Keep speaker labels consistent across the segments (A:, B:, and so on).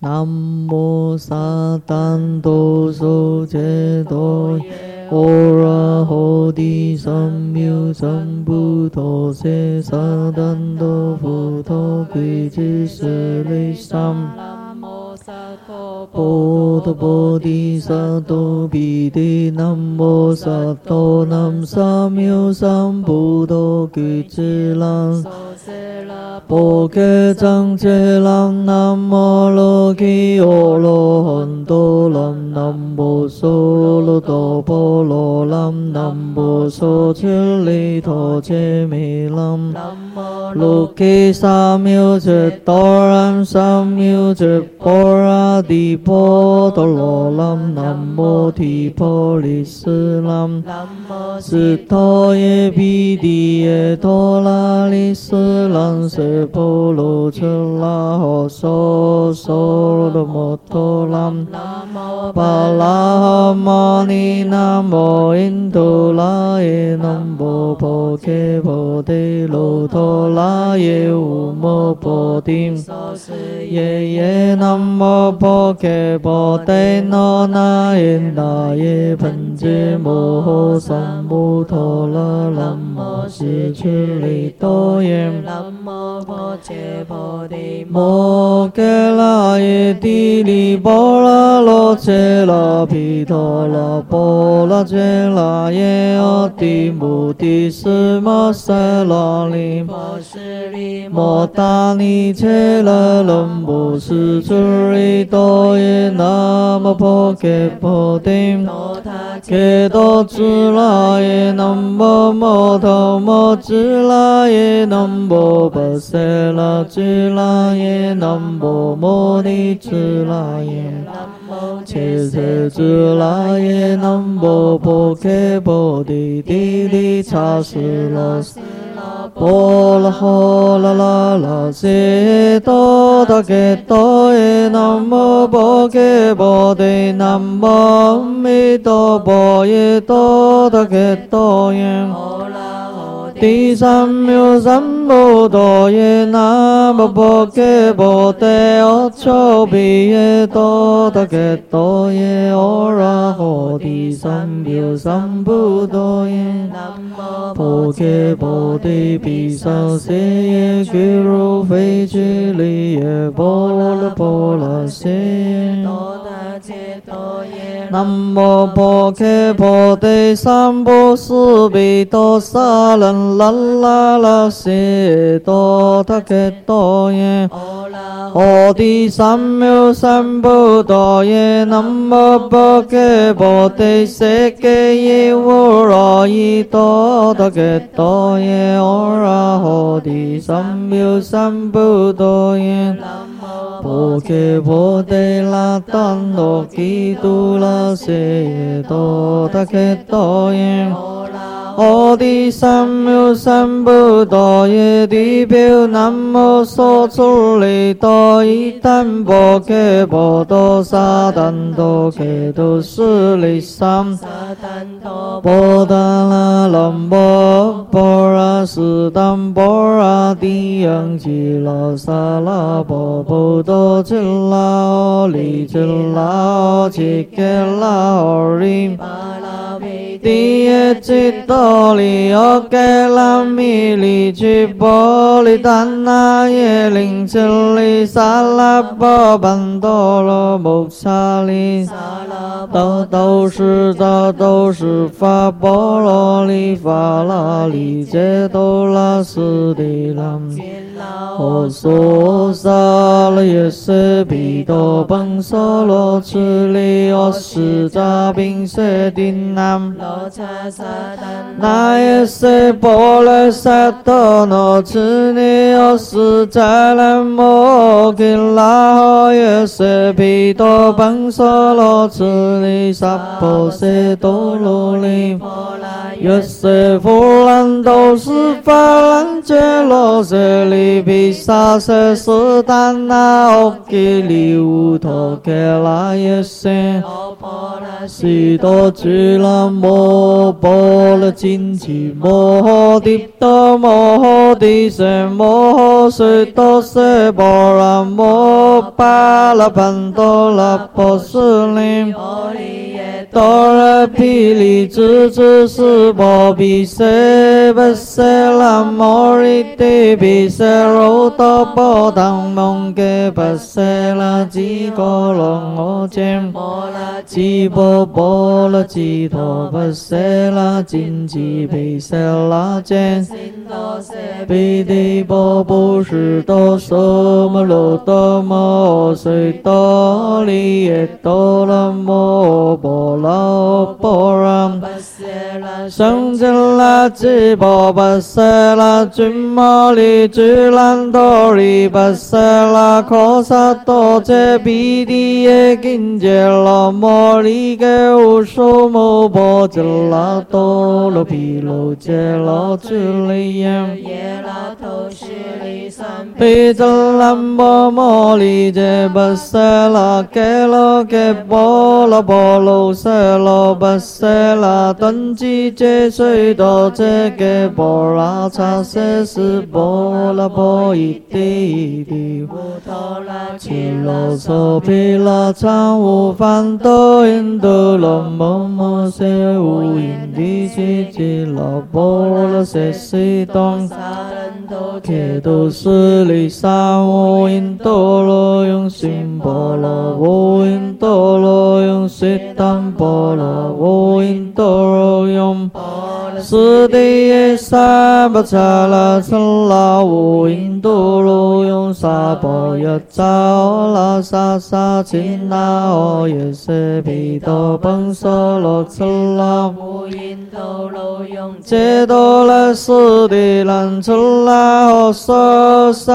A: 南无萨旦多娑揭多耶，阿拉哈帝三藐三菩提萨萨旦多佛陀归之舍利三。波多波提萨多毗帝南无萨多南无妙三菩提俱胝岚。波揭藏揭岚南无罗揭阿罗汉多岚南无娑罗多波罗岚南无娑揭利陀揭弥岚。罗揭三藐揭多然三藐揭波罗波多罗南，南摩提婆利斯南，是陀耶比帝耶陀拉利斯南，悉波罗僧那诃娑娑罗摩陀。南 pa la ma ni nam mô in tu la ye nam mô po ke po te lo to la ye u mo po tim ye ye nam mô po ke po te no na in da ye phân chế mô ho sam mô tho la lam mô si chư li to yem nam mô po che po di mo ke la ye ti li 切拉毗陀罗波拉揭拉耶阿帝母帝斯玛瑟拉利摩斯利摩达尼切拉伦布斯祖瑞多耶那摩婆伽婆帝摩他伽多支拉耶那摩摩他摩支拉耶那摩巴瑟拉支拉耶那摩摩尼支拉耶。切切支拉耶南波波揭波帝帝利查斯拉斯拉波拉哈拉拉拉揭哆达揭多耶南波波揭波帝南波弥多波耶哆达揭哆耶。第三秒三。菩提耶那摩婆伽婆提阿阇毗耶多达伽多耶阿拉哈第三藐三菩提耶南无婆伽婆提毗沙舍耶俱卢吠俱利耶波罗波罗僧。南无婆伽婆提三波斯比多萨楞拉拉拉悉多他伽多耶。阿底三藐三菩提耶。南无婆伽婆提舍揭耶无罗伊多他伽多耶。阿拉哈底三藐三菩提耶。婆伽婆提拉丹罗基督拉舍耶多达伽多耶。阿底三藐三菩提耶。地表南无梭出离多伊丹婆伽婆多萨旦多伽多舍利三。波达拉兰波波拉斯丹波拉帝扬吉拉萨拉波波多吉拉奥利吉拉奥吉格拉奥林。第一吉多利奥格拉米利吉波利丹那耶林吉利萨拉波班多罗穆萨利。都都是的都是法波罗利法拉利杰多拉斯蒂拉。阿娑萨拉耶瑟毗多班娑罗毗利阿释迦宾舍丁南。那耶瑟波罗萨多那毗尼阿释迦南摩吉拉哈耶瑟毗多班娑罗毗利萨婆塞多罗利。耶瑟佛兰都是法兰杰罗舍利毗沙舍斯丹那奥吉利乌陀伽拉耶瑟。悉多俱那摩波罗金吉摩诃帝多摩诃帝舍摩诃悉多舍波罗摩罗巴拉班多拉波斯林。
B: 摩利耶
A: 多拉毗利智智斯波比舍巴舍拉摩利帝比舍罗多波当蒙给巴舍拉吉波罗我见。
B: 摩拉
A: 吉波波拉吉陀巴舍拉金吉比舍拉见。
B: 辛多舍
A: 比地波不是多什么罗多摩随多利耶多拉摩波拉波让。
B: 巴舍拉
A: 圣真拉吉波巴舍拉君摩利居兰多利巴舍拉科萨多杰比地耶金杰拉摩利给乌苏摩波吉拉多罗毗卢杰拉居利耶。
B: 耶拉头须离三
A: 比扎兰波摩利杰巴舍拉给罗给波罗波罗舍罗巴舍拉顿吉杰水多杰给波拉查舍斯波拉波伊蒂蒂。
B: 乌头拉
A: 吉
B: 吉
A: 罗
B: 拉
A: 娑毗拉常无烦多因多罗摩摩舍无因地吉吉罗波罗舍西东。
B: 萨人都
A: 铁都是离三无因多罗用心波罗无因多罗用悉单波罗无因多罗用斯地耶萨巴查拉萨拉无因多罗用萨婆耶扎欧拉萨萨钦那欧耶舍毗多本娑罗萨拉。
B: 无因头楼用
A: 揭多拉斯地兰出拉诃娑萨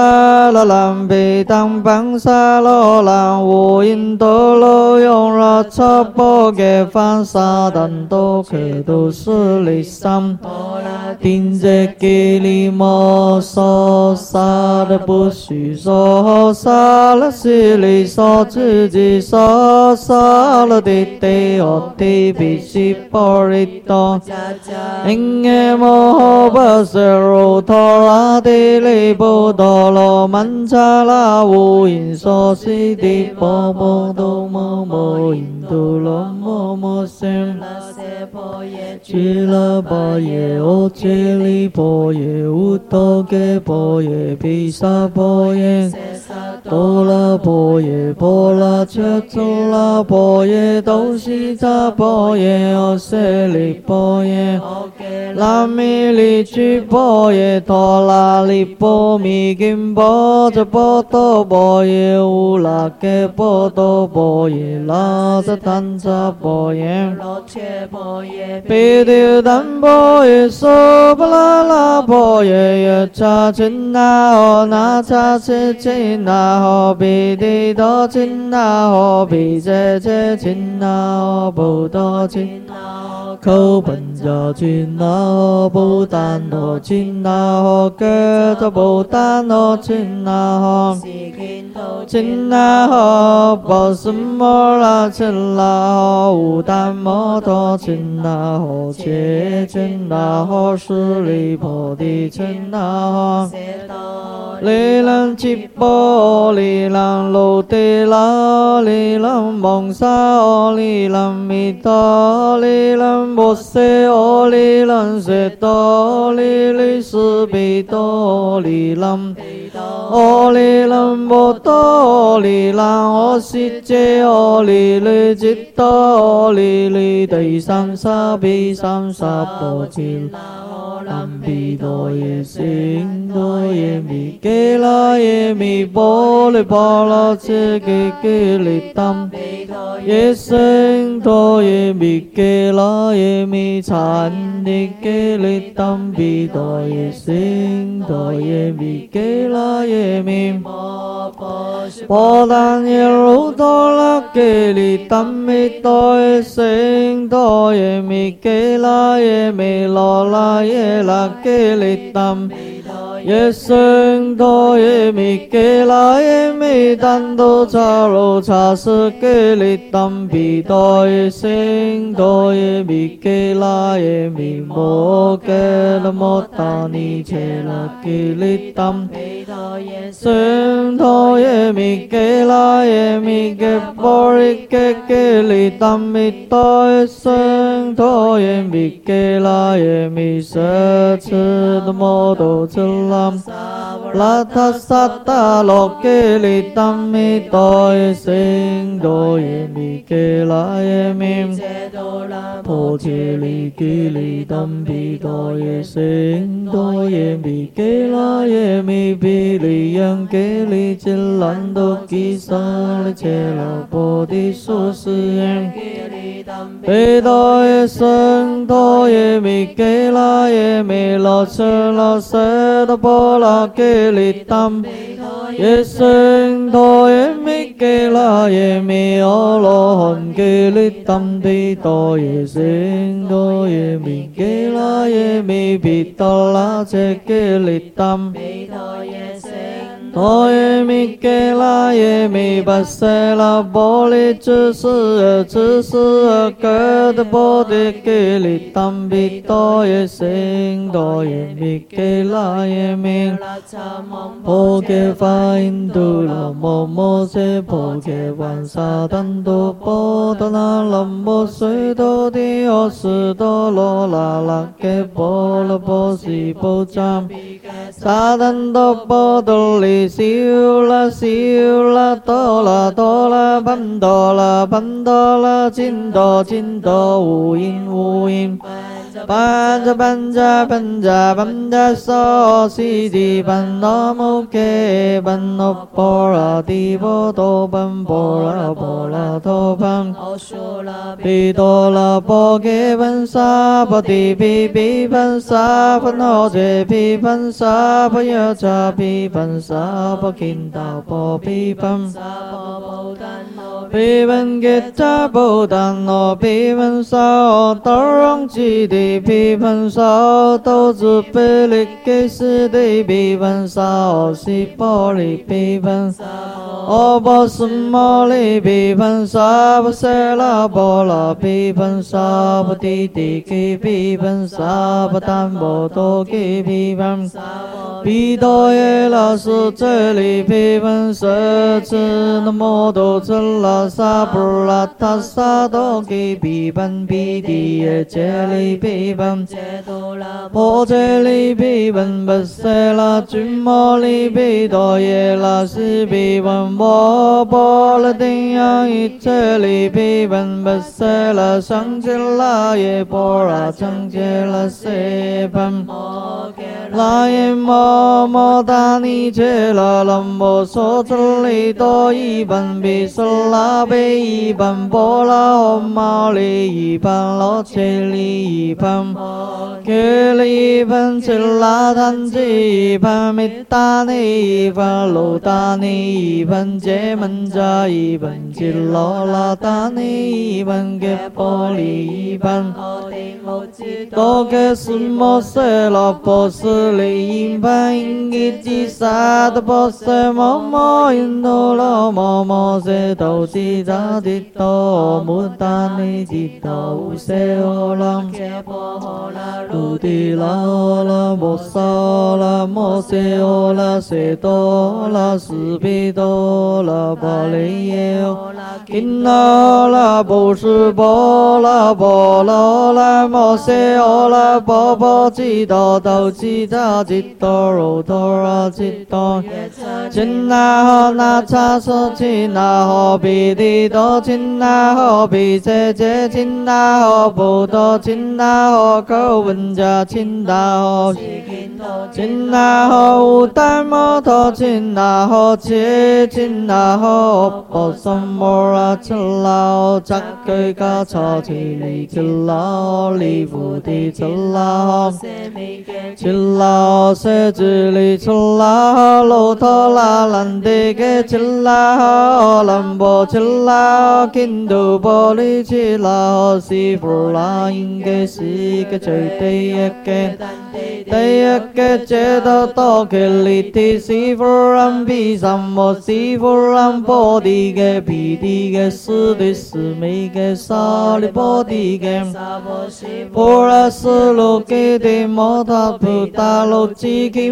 A: 拉兰毗当班萨罗兰无因多罗用拉差波给翻萨旦多克都斯利三。
B: 摩拉
A: 顶着给里摩娑萨的不许娑萨拉西里娑自己娑萨拉的地哦地比西波利多。
B: 加加
A: 因耶摩诃萨罗陀拉帝利波多罗曼查拉无因所悉地波波多摩摩因多罗摩摩僧。
B: 拉塞婆耶
A: 俱拉巴耶 ô 揭利波耶乌多给波耶毗沙波耶多拉波耶波拉切祖拉波耶东西扎波耶 ô 舍利波耶。拉米利居波耶陀拉利波米金波这波多波耶乌拉给波多波耶拉这坦扎波耶。
B: 罗切婆耶
A: 比丢丹波耶娑巴拉拉波耶耶查钦那吼那查切钦那吼比地多钦那吼比切切钦那吼布多钦
B: 那
A: 口本家钦那吼布丹诺钦那吼格这布丹诺钦那吼。
B: 西金头
A: 亲那吼波斯摩拉亲那吼乌丹摩托亲那吼切亲那吼舍利菩提亲那吼。
B: 塞多
A: 利兰吉波利兰罗地拉利兰蒙萨哦利兰弥多利兰波塞哦利兰塞多利利斯比多利兰。
B: 比多
A: 哦哩啷波多，阿利兰阿悉揭，哦哩哩吉多，阿利利地三沙比三沙波吉
B: 那吼
A: 南比多耶心多耶米给拉耶米波哩波拉切给给哩当。
B: 比多
A: 耶生多耶米给拉耶米禅尼给哩当比多耶生多耶米给拉耶米。
B: 摩波是
A: 波丹耶鲁多拉给哩当米多耶生多耶米给拉耶米罗拉耶拉给哩当。
B: 比多
A: 耶僧多耶弥给拉耶弥丹多查罗查斯给利当比多耶僧多耶弥给拉耶弥摩给拉摩达尼切拉给利当。僧多耶弥给拉耶弥给波利给给利当弥多耶僧多耶弥给拉耶弥舍次的摩多次拉。拉他萨达罗给利当弥多耶僧多耶弥给拉耶弥。婆切利给利当比多耶僧多耶弥给拉耶弥比利央给利吉兰多吉萨利切拉波提苏斯耶。贝多耶僧多耶弥给拉耶弥罗车罗舍多波拉给利当。耶僧多耶弥给拉耶弥阿罗汉给利当比多耶僧多耶弥给拉耶弥比多拉切给利当。多耶弥给拉耶弥巴塞拉波利智斯尔智斯尔格的波的给利当比多耶僧多耶弥给拉耶弥。波给法印度拉摩摩塞波给万萨丹多波多那拉摩水多的奥斯多罗拉拉给波罗波西波扎。萨丹多波多修啦修啦哆啦哆啦班哆啦班哆啦金哆金哆无音无音。无音修啦多啦多啦班多啦班多啦金多金多无因无因。班扎班扎班扎班扎梭西提班多摩给班多波拉提波多班波拉波拉多班。比多拉波给班萨波提比比班萨波诺杰比班萨波约查比班萨波金达波比班。比班给查波丹诺比班萨多容吉的比班萨多子贝利给斯的比班萨奥西波利比班。哦，波斯摩利比班萨波塞拉波拉比班萨波提提给比班萨波丹波多给比班。比多耶拉苏这里比班舍次那摩多次拉萨布拉塔萨多给比班比提耶这里比班。波这里比班巴塞拉君摩利比多耶拉西比班波波拉丁央伊这里比班巴塞拉上杰拉耶波拉上杰拉塞班。拉耶摩摩达尼切拉兰摩梭这里多一班比斯拉贝一班波拉红毛里一班罗切里一班。给里班切拉坦吉一班米达尼一班罗达尼一班杰门扎一班吉罗拉达尼一班给波利一班。多给斯摩塞拉波斯里一班因吉吉萨的波塞摩摩因多罗摩摩塞多吉扎吉多穆达尼吉多乌塞欧朗。卢迪拉拉摩萨拉摩塞欧拉塞多拉斯比多拉巴利耶欧，金拉拉波斯波拉波罗拉摩塞欧拉波波吉多多吉达吉多罗多拉吉多，金那吼那查索金那吼比利多金那吼比切切金那吼布多金那吼高文加金那吼金那吼乌丹摩托金那吼切切亲那好波萨摩拉切拉扎克嘎查提里切拉里布提切拉切拉塞吉里切拉罗托拉兰迪格切拉兰波切拉金都波里切拉西弗拉因格西格最第一个第一个接到多克里提西弗兰比萨摩西弗兰波迪格比迪格斯迪斯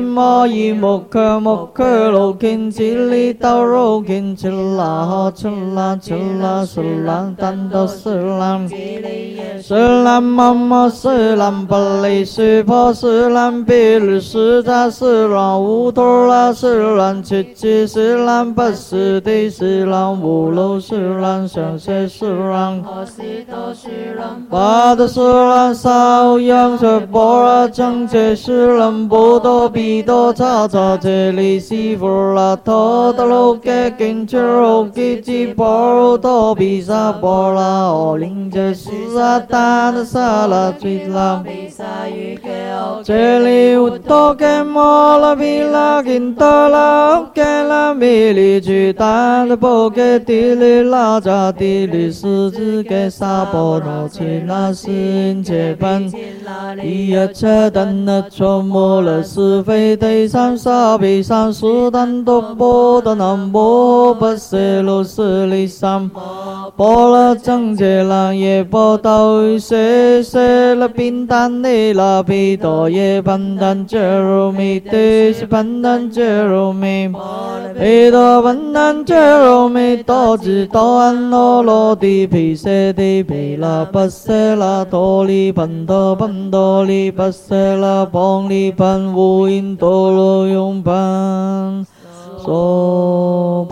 A: 米格萨利波迪格波拉斯鲁基迪摩塔普达鲁吉金摩伊摩克摩克鲁金吉里道鲁金吉拉吉拉吉拉斯兰丹多斯兰斯兰妈妈斯兰巴斯婆斯兰比鲁斯扎斯兰乌托拉斯兰七七斯兰巴斯蒂斯兰乌鲁斯兰香多比多查查切里西弗拉托德鲁给金切罗吉吉波罗多比萨波拉奥林切斯阿达的萨拉吉拉。这里乌多给摩拉比拉金达拉给拉米里去达的波给地里拉扎地里斯子给萨波罗切那心切班。一呀切丹那错摩了是非对三沙比三苏丹多波的南波不塞罗斯里三。波拉正切拉耶波道塞塞拉宾丹尼拉比多耶班丹杰罗米德西班丹杰罗米。比多班丹杰罗米多吉多安罗罗迪皮塞迪皮拉不塞拉多利班多班多利不塞拉邦利班乌因 Tuloy, 婆